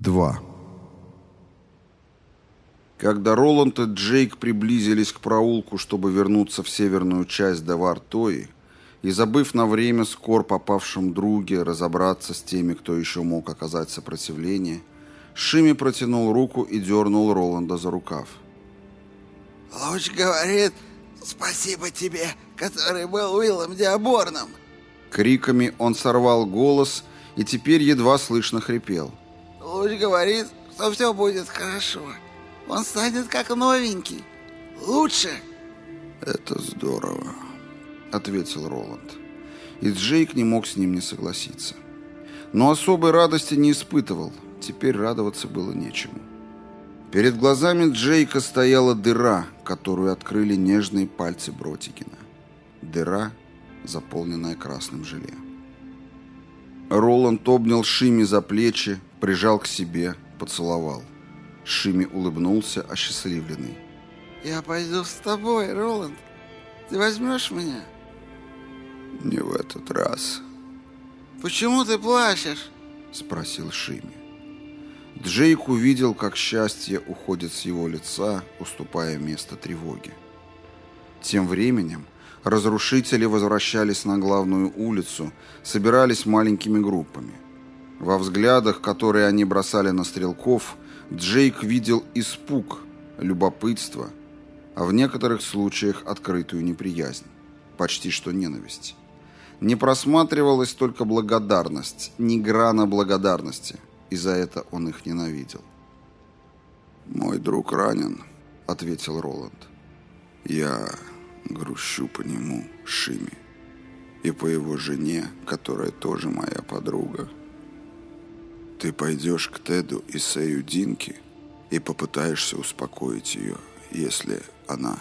2. Когда Роланд и Джейк приблизились к проулку, чтобы вернуться в северную часть Девартои, и, забыв на время скор попавшем друге, разобраться с теми, кто еще мог оказать сопротивление, Шими протянул руку и дернул Роланда за рукав. «Луч говорит, спасибо тебе, который был Уиллом Диаборном!» Криками он сорвал голос и теперь едва слышно хрипел – Луч говорит, что все будет хорошо. Он станет как новенький. Лучше. Это здорово, ответил Роланд. И Джейк не мог с ним не согласиться. Но особой радости не испытывал. Теперь радоваться было нечему. Перед глазами Джейка стояла дыра, которую открыли нежные пальцы Бротикина. Дыра, заполненная красным желе. Роланд обнял Шими за плечи, прижал к себе, поцеловал. Шими улыбнулся, осчастливленный. «Я пойду с тобой, Роланд. Ты возьмешь меня?» «Не в этот раз». «Почему ты плачешь?» — спросил Шими. Джейк увидел, как счастье уходит с его лица, уступая место тревоге. Тем временем разрушители возвращались на главную улицу, собирались маленькими группами — во взглядах, которые они бросали на стрелков, Джейк видел испуг, любопытство, а в некоторых случаях открытую неприязнь, почти что ненависть. Не просматривалась только благодарность, ни грана благодарности, и за это он их ненавидел. «Мой друг ранен», — ответил Роланд. «Я грущу по нему, Шими, и по его жене, которая тоже моя подруга». Ты пойдешь к Теду и Сэю Динки и попытаешься успокоить ее, если она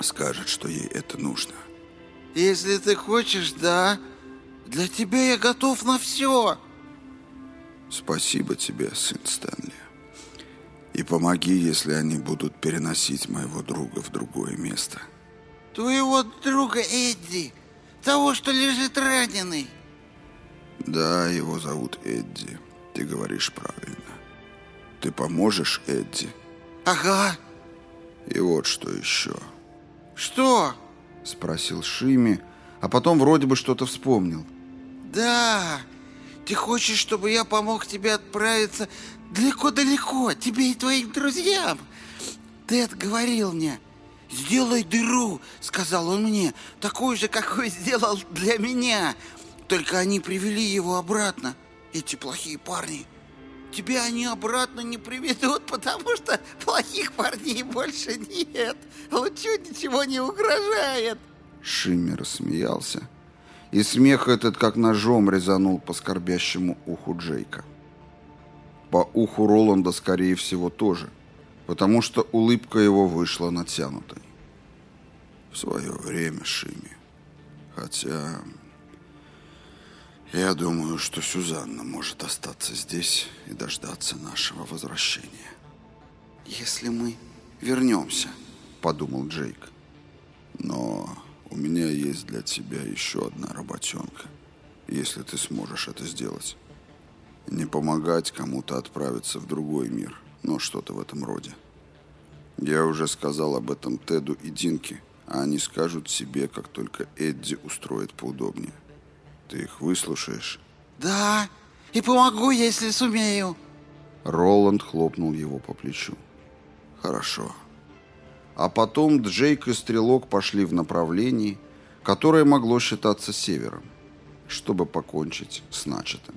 скажет, что ей это нужно. Если ты хочешь, да. Для тебя я готов на все. Спасибо тебе, сын Стэнли. И помоги, если они будут переносить моего друга в другое место. Твоего друга Эдди, того, что лежит раненый. Да, его зовут Эдди. Ты говоришь правильно. Ты поможешь Эдди? Ага. И вот что еще. Что? Спросил Шими, а потом вроде бы что-то вспомнил. Да, ты хочешь, чтобы я помог тебе отправиться далеко-далеко, тебе и твоим друзьям? Тед говорил мне, «Сделай дыру», — сказал он мне, «такую же, какую сделал для меня. Только они привели его обратно, эти плохие парни. Тебя они обратно не приведут, потому что плохих парней больше нет. Лучу ничего не угрожает. Шиммер смеялся, и смех этот как ножом резанул по скорбящему уху Джейка. По уху Роланда, скорее всего, тоже, потому что улыбка его вышла натянутой. В свое время, Шими. Хотя я думаю, что Сюзанна может остаться здесь и дождаться нашего возвращения. Если мы вернемся, подумал Джейк. Но у меня есть для тебя еще одна работенка, если ты сможешь это сделать. Не помогать кому-то отправиться в другой мир, но что-то в этом роде. Я уже сказал об этом Теду и Динке, а они скажут себе, как только Эдди устроит поудобнее. Ты их выслушаешь? Да, и помогу, если сумею. Роланд хлопнул его по плечу. Хорошо. А потом Джейк и Стрелок пошли в направлении, которое могло считаться севером, чтобы покончить с начатым.